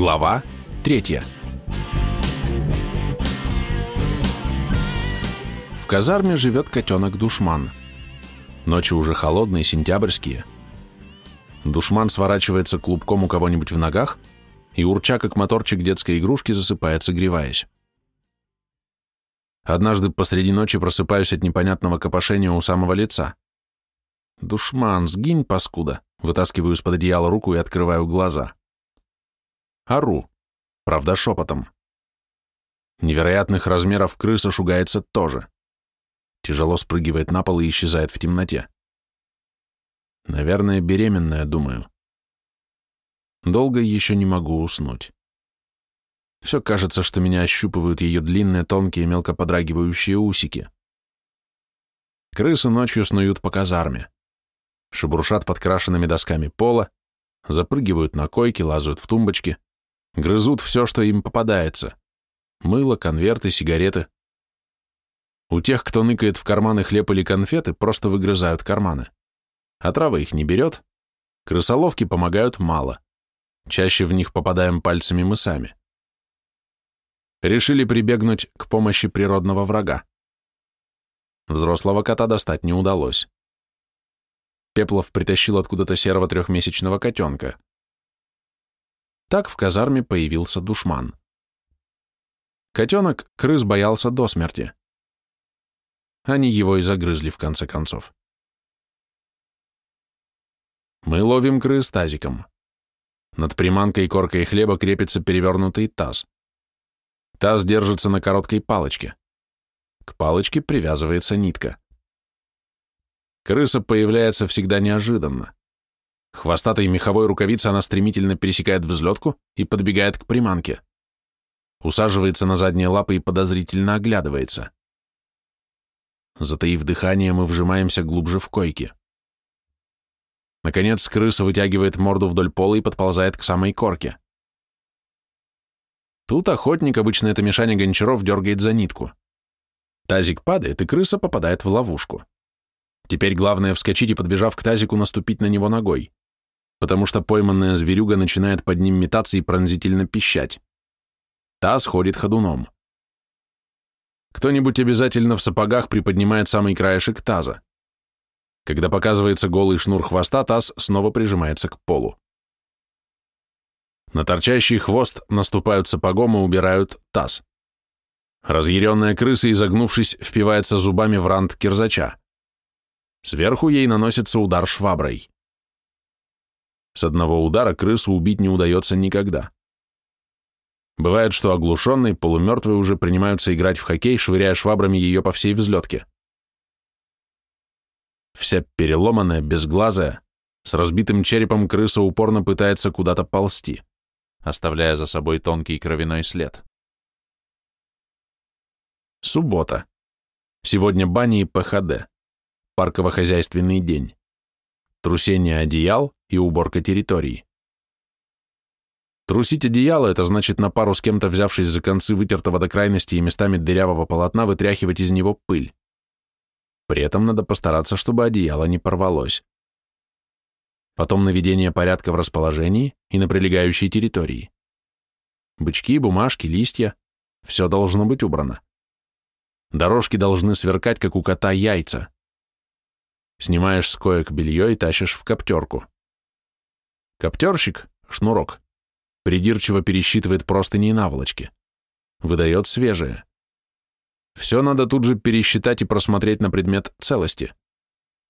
Глава третья. В казарме живет котенок-душман. Ночи уже холодные, сентябрьские. Душман сворачивается клубком у кого-нибудь в ногах и, урча как моторчик детской игрушки, засыпает, согреваясь. Однажды посреди ночи просыпаюсь от непонятного копошения у самого лица. «Душман, сгинь, паскуда!» Вытаскиваю из-под одеяла руку и открываю глаза. Ору, правда шепотом. Невероятных размеров крыса шугается тоже. Тяжело спрыгивает на пол и исчезает в темноте. Наверное, беременная, думаю. Долго еще не могу уснуть. Все кажется, что меня ощупывают ее длинные, тонкие, мелко подрагивающие усики. Крысы ночью снуют по казарме шебуршат подкрашенными досками пола, запрыгивают на койки, лазают в тумбочки, грызут все, что им попадается. Мыло, конверты, сигареты. У тех, кто ныкает в карманы хлеб или конфеты, просто выгрызают карманы. А трава их не берет. Крысоловки помогают мало. Чаще в них попадаем пальцами мы сами. Решили прибегнуть к помощи природного врага. Взрослого кота достать не удалось. Пеплов притащил откуда-то серого трехмесячного котенка. Так в казарме появился душман. Котенок крыс боялся до смерти. Они его и загрызли в конце концов. Мы ловим крыс тазиком. Над приманкой и коркой хлеба крепится перевернутый таз. Таз держится на короткой палочке. К палочке привязывается нитка. Крыса появляется всегда неожиданно. Хвостатой меховой рукавицей она стремительно пересекает взлетку и подбегает к приманке. Усаживается на задние лапы и подозрительно оглядывается. Затаив дыхание, мы вжимаемся глубже в койки. Наконец, крыса вытягивает морду вдоль пола и подползает к самой корке. Тут охотник, обычно это Мишаня Гончаров, дергает за нитку. Тазик падает, и крыса попадает в ловушку. Теперь главное вскочить и, подбежав к тазику, наступить на него ногой, потому что пойманная зверюга начинает под ним метаться и пронзительно пищать. Таз ходит ходуном. Кто-нибудь обязательно в сапогах приподнимает самый краешек таза. Когда показывается голый шнур хвоста, таз снова прижимается к полу. На торчащий хвост наступают сапогом и убирают таз. Разъяренная крыса, изогнувшись, впивается зубами в рант кирзача. Сверху ей наносится удар шваброй. С одного удара крысу убить не удается никогда. Бывает, что оглушенные, полумертвые уже принимаются играть в хоккей, швыряя швабрами ее по всей взлетке. Вся переломанная, безглазая, с разбитым черепом крыса упорно пытается куда-то ползти, оставляя за собой тонкий кровяной след. Суббота. Сегодня бани и ПХД парково-хозяйственный день, трусение одеял и уборка территории. Трусить одеяло – это значит на пару с кем-то, взявшись за концы вытертого до крайности и местами дырявого полотна, вытряхивать из него пыль. При этом надо постараться, чтобы одеяло не порвалось. Потом наведение порядка в расположении и на прилегающей территории. Бычки, бумажки, листья – все должно быть убрано. Дорожки должны сверкать, как у кота яйца. Снимаешь с коек белье и тащишь в коптерку. Коптерщик, шнурок, придирчиво пересчитывает простыни и наволочки. Выдает свежее. Все надо тут же пересчитать и просмотреть на предмет целости.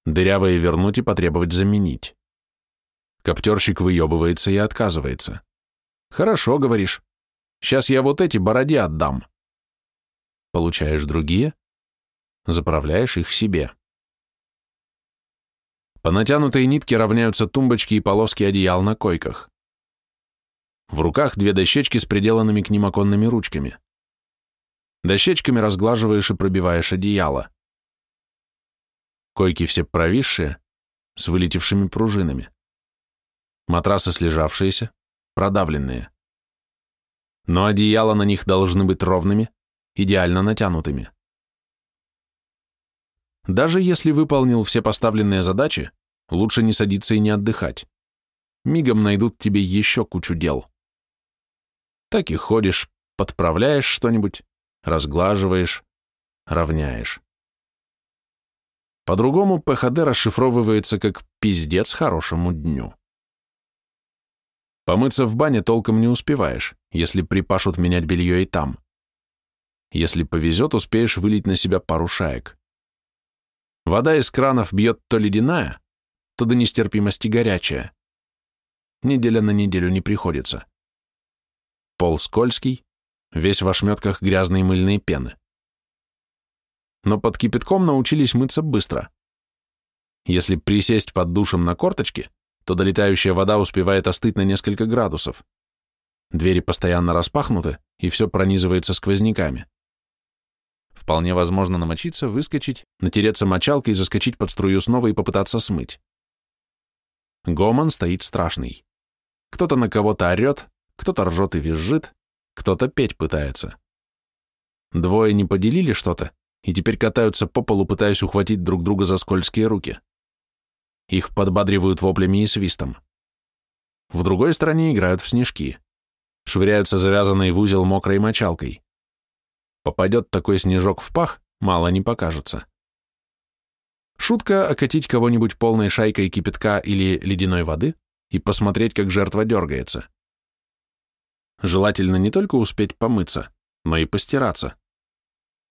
Дырявое вернуть и потребовать заменить. Коптерщик выебывается и отказывается. «Хорошо, — говоришь. Сейчас я вот эти бороди отдам». Получаешь другие, заправляешь их себе. По натянутой нитке равняются тумбочки и полоски одеял на койках. В руках две дощечки с приделанными к ним оконными ручками. Дощечками разглаживаешь и пробиваешь одеяло. Койки все провисшие, с вылетевшими пружинами. Матрасы слежавшиеся, продавленные. Но одеяла на них должны быть ровными, идеально натянутыми. Даже если выполнил все поставленные задачи, лучше не садиться и не отдыхать. Мигом найдут тебе еще кучу дел. Так и ходишь, подправляешь что-нибудь, разглаживаешь, равняешь. По-другому ПХД расшифровывается как «пиздец хорошему дню». Помыться в бане толком не успеваешь, если припашут менять белье и там. Если повезет, успеешь вылить на себя пару шаек. Вода из кранов бьет то ледяная, то до нестерпимости горячая. Неделя на неделю не приходится. Пол скользкий, весь в ошметках грязной мыльной пены. Но под кипятком научились мыться быстро. Если присесть под душем на корточке, то долетающая вода успевает остыть на несколько градусов. Двери постоянно распахнуты, и все пронизывается сквозняками. Вполне возможно намочиться, выскочить, натереться мочалкой, заскочить под струю снова и попытаться смыть. Гомон стоит страшный. Кто-то на кого-то орет, кто-то ржет и визжит, кто-то петь пытается. Двое не поделили что-то и теперь катаются по полу, пытаясь ухватить друг друга за скользкие руки. Их подбадривают воплями и свистом. В другой стороне играют в снежки. Швыряются завязанной в узел мокрой мочалкой. Попадет такой снежок в пах, мало не покажется. Шутка окатить кого-нибудь полной шайкой кипятка или ледяной воды и посмотреть, как жертва дергается. Желательно не только успеть помыться, но и постираться.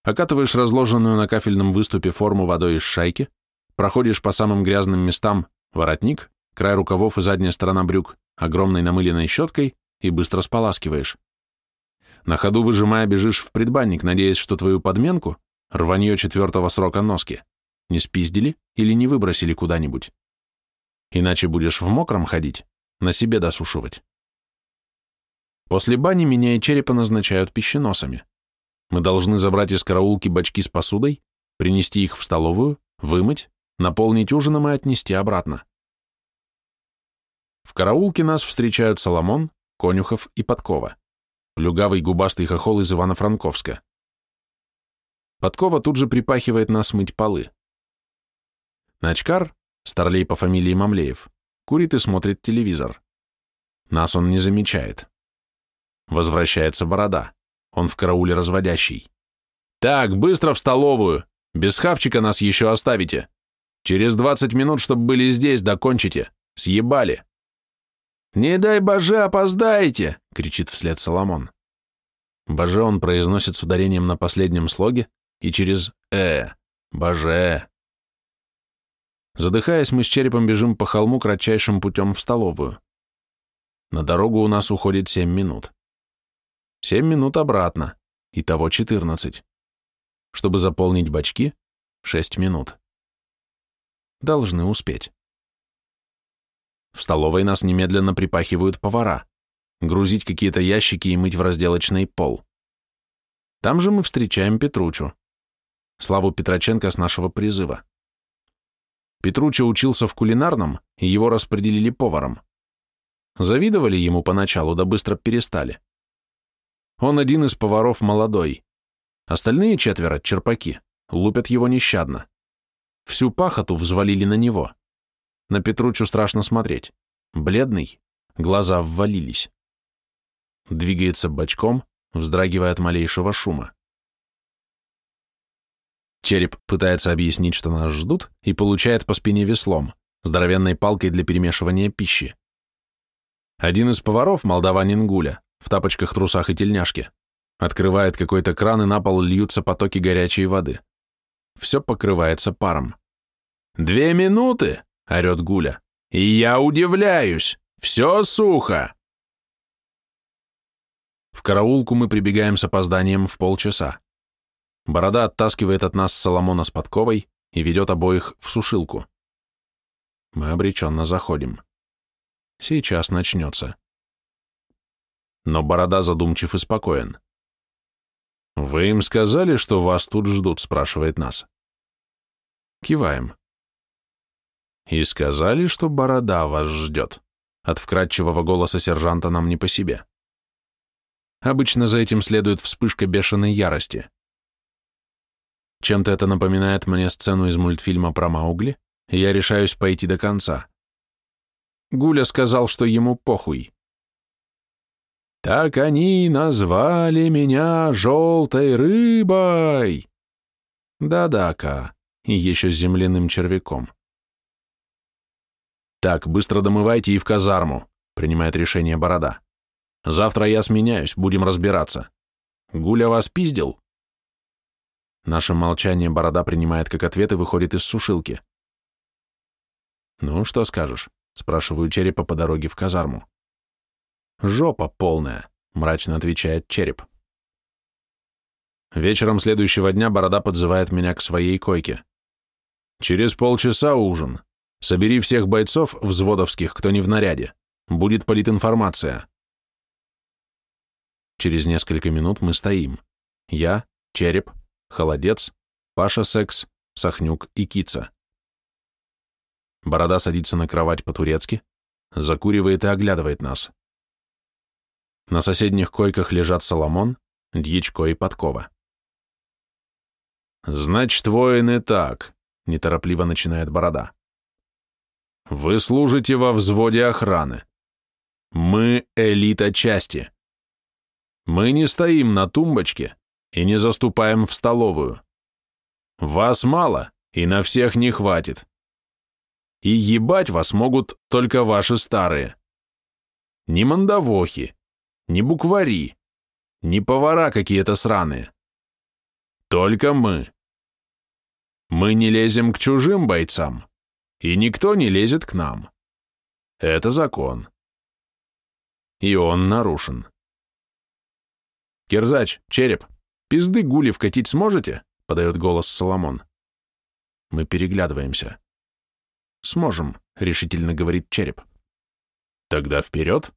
Окатываешь разложенную на кафельном выступе форму водой из шайки, проходишь по самым грязным местам воротник, край рукавов и задняя сторона брюк огромной намыленной щеткой и быстро споласкиваешь. На ходу выжимая бежишь в предбанник, надеясь, что твою подменку, рванье четвертого срока носки, не спиздили или не выбросили куда-нибудь. Иначе будешь в мокром ходить, на себе досушивать. После бани меня и черепа назначают пищеносами. Мы должны забрать из караулки бачки с посудой, принести их в столовую, вымыть, наполнить ужином и отнести обратно. В караулке нас встречают Соломон, Конюхов и Подкова, плюгавый губастый хохол из Ивано-Франковска. Подкова тут же припахивает нас мыть полы. Начкар, старлей по фамилии Мамлеев, курит и смотрит телевизор. Нас он не замечает. Возвращается Борода. Он в карауле разводящий. «Так, быстро в столовую! Без хавчика нас еще оставите! Через двадцать минут, чтобы были здесь, докончите! Съебали!» «Не дай боже, опоздаете!» — кричит вслед Соломон. Боже он произносит с ударением на последнем слоге и через «э», «боже». Задыхаясь, мы с черепом бежим по холму кратчайшим путем в столовую. На дорогу у нас уходит семь минут. Семь минут обратно, итого четырнадцать. Чтобы заполнить бачки, шесть минут. Должны успеть. В столовой нас немедленно припахивают повара, грузить какие-то ящики и мыть в разделочный пол. Там же мы встречаем Петручу, Славу Петроченко с нашего призыва. Петруча учился в кулинарном, и его распределили поваром. Завидовали ему поначалу, да быстро перестали. Он один из поваров молодой. Остальные четверо, черпаки, лупят его нещадно. Всю пахоту взвалили на него. На Петручу страшно смотреть. Бледный, глаза ввалились. Двигается бочком, вздрагивая от малейшего шума. Череп пытается объяснить, что нас ждут, и получает по спине веслом, здоровенной палкой для перемешивания пищи. Один из поваров, молдаванин Гуля, в тапочках, трусах и тельняшке. Открывает какой-то кран, и на пол льются потоки горячей воды. Все покрывается паром. «Две минуты!» — орет Гуля. «И я удивляюсь! Все сухо!» В караулку мы прибегаем с опозданием в полчаса. Борода оттаскивает от нас Соломона с подковой и ведет обоих в сушилку. Мы обреченно заходим. Сейчас начнется но Борода задумчив и спокоен. «Вы им сказали, что вас тут ждут?» — спрашивает нас. Киваем. «И сказали, что Борода вас ждет?» От вкрадчивого голоса сержанта нам не по себе. Обычно за этим следует вспышка бешеной ярости. Чем-то это напоминает мне сцену из мультфильма про Маугли, и я решаюсь пойти до конца. Гуля сказал, что ему похуй. Так они назвали меня желтой рыбой. Да-да-ка, и еще земляным червяком. Так, быстро домывайте и в казарму, принимает решение Борода. Завтра я сменяюсь, будем разбираться. Гуля вас пиздил? Наше молчание Борода принимает как ответ и выходит из сушилки. «Ну, что скажешь?» — спрашиваю Черепа по дороге в казарму. «Жопа полная», — мрачно отвечает Череп. Вечером следующего дня Борода подзывает меня к своей койке. «Через полчаса ужин. Собери всех бойцов взводовских, кто не в наряде. Будет политинформация». Через несколько минут мы стоим. Я, Череп, Холодец, Паша Секс, Сахнюк и Кица. Борода садится на кровать по-турецки, закуривает и оглядывает нас. На соседних койках лежат Соломон, Дьячко и Подкова. «Значит, воины так», — неторопливо начинает Борода. «Вы служите во взводе охраны. Мы — элита части. Мы не стоим на тумбочке и не заступаем в столовую. Вас мало, и на всех не хватит и ебать вас могут только ваши старые. Не мандавохи, не буквари, не повара какие-то сраные. Только мы. Мы не лезем к чужим бойцам, и никто не лезет к нам. Это закон. И он нарушен. «Кирзач, череп, пизды гули вкатить сможете?» — подает голос Соломон. Мы переглядываемся. «Сможем», — решительно говорит череп. «Тогда вперед!»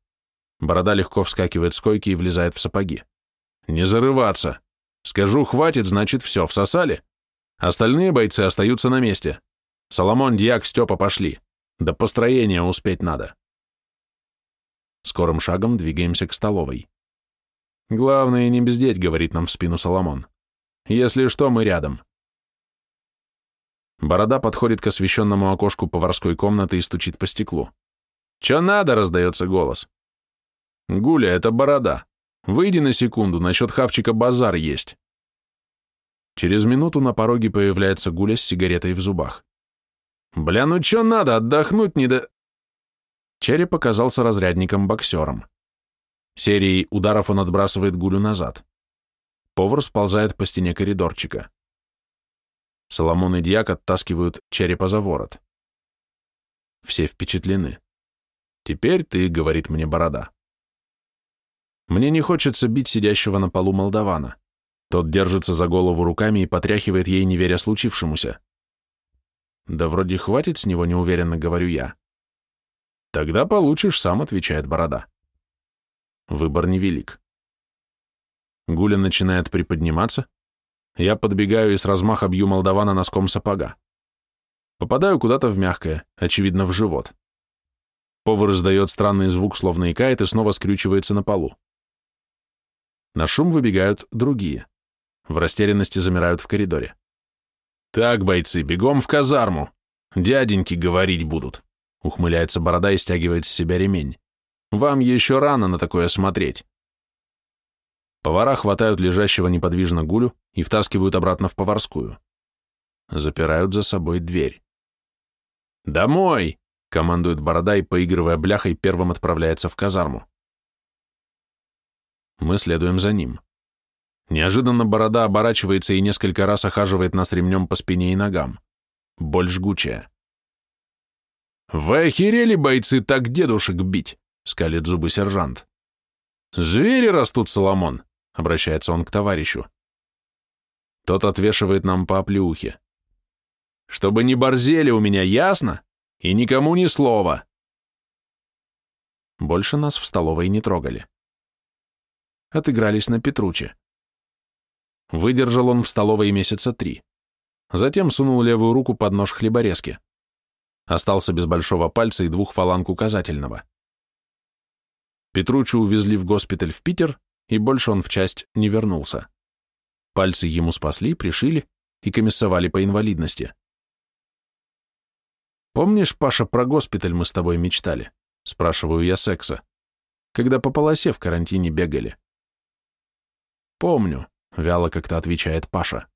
Борода легко вскакивает с койки и влезает в сапоги. «Не зарываться! Скажу, хватит, значит, все, всосали? Остальные бойцы остаются на месте. Соломон, Дьяк, Степа пошли. До построения успеть надо». Скорым шагом двигаемся к столовой. «Главное, не бездеть», — говорит нам в спину Соломон. «Если что, мы рядом. Борода подходит к освещенному окошку поварской комнаты и стучит по стеклу. «Чё надо?» — раздается голос. «Гуля, это Борода. Выйди на секунду, насчет хавчика базар есть». Через минуту на пороге появляется Гуля с сигаретой в зубах. «Бля, ну чё надо? Отдохнуть не до...» Череп оказался разрядником-боксером. Серией ударов он отбрасывает Гулю назад. Повар сползает по стене коридорчика. Соломон и Дьяк оттаскивают черепа за ворот. Все впечатлены. «Теперь ты», — говорит мне Борода. Мне не хочется бить сидящего на полу молдавана. Тот держится за голову руками и потряхивает ей, не веря случившемуся. «Да вроде хватит с него, неуверенно говорю я». «Тогда получишь сам», — отвечает Борода. Выбор невелик. Гуля начинает приподниматься, я подбегаю и с размаха бью молдавана носком сапога. Попадаю куда-то в мягкое, очевидно, в живот. Повар издает странный звук, словно икает, и снова скрючивается на полу. На шум выбегают другие. В растерянности замирают в коридоре. «Так, бойцы, бегом в казарму! Дяденьки говорить будут!» Ухмыляется борода и стягивает с себя ремень. «Вам еще рано на такое смотреть!» Повара хватают лежащего неподвижно гулю и втаскивают обратно в поварскую. Запирают за собой дверь. «Домой!» — командует Борода и, поигрывая бляхой, первым отправляется в казарму. Мы следуем за ним. Неожиданно Борода оборачивается и несколько раз охаживает нас ремнем по спине и ногам. Боль жгучая. «Вы охерели, бойцы, так дедушек бить?» — скалит зубы сержант. «Звери растут, Соломон. — обращается он к товарищу. Тот отвешивает нам по оплеухе. «Чтобы не борзели у меня, ясно? И никому ни слова!» Больше нас в столовой не трогали. Отыгрались на Петруче. Выдержал он в столовой месяца три. Затем сунул левую руку под нож хлеборезки. Остался без большого пальца и двух фаланг указательного. Петручу увезли в госпиталь в Питер, и больше он в часть не вернулся. Пальцы ему спасли, пришили и комиссовали по инвалидности. «Помнишь, Паша, про госпиталь мы с тобой мечтали?» — спрашиваю я секса. когда по полосе в карантине бегали. Помню, вяло как-то отвечает Паша.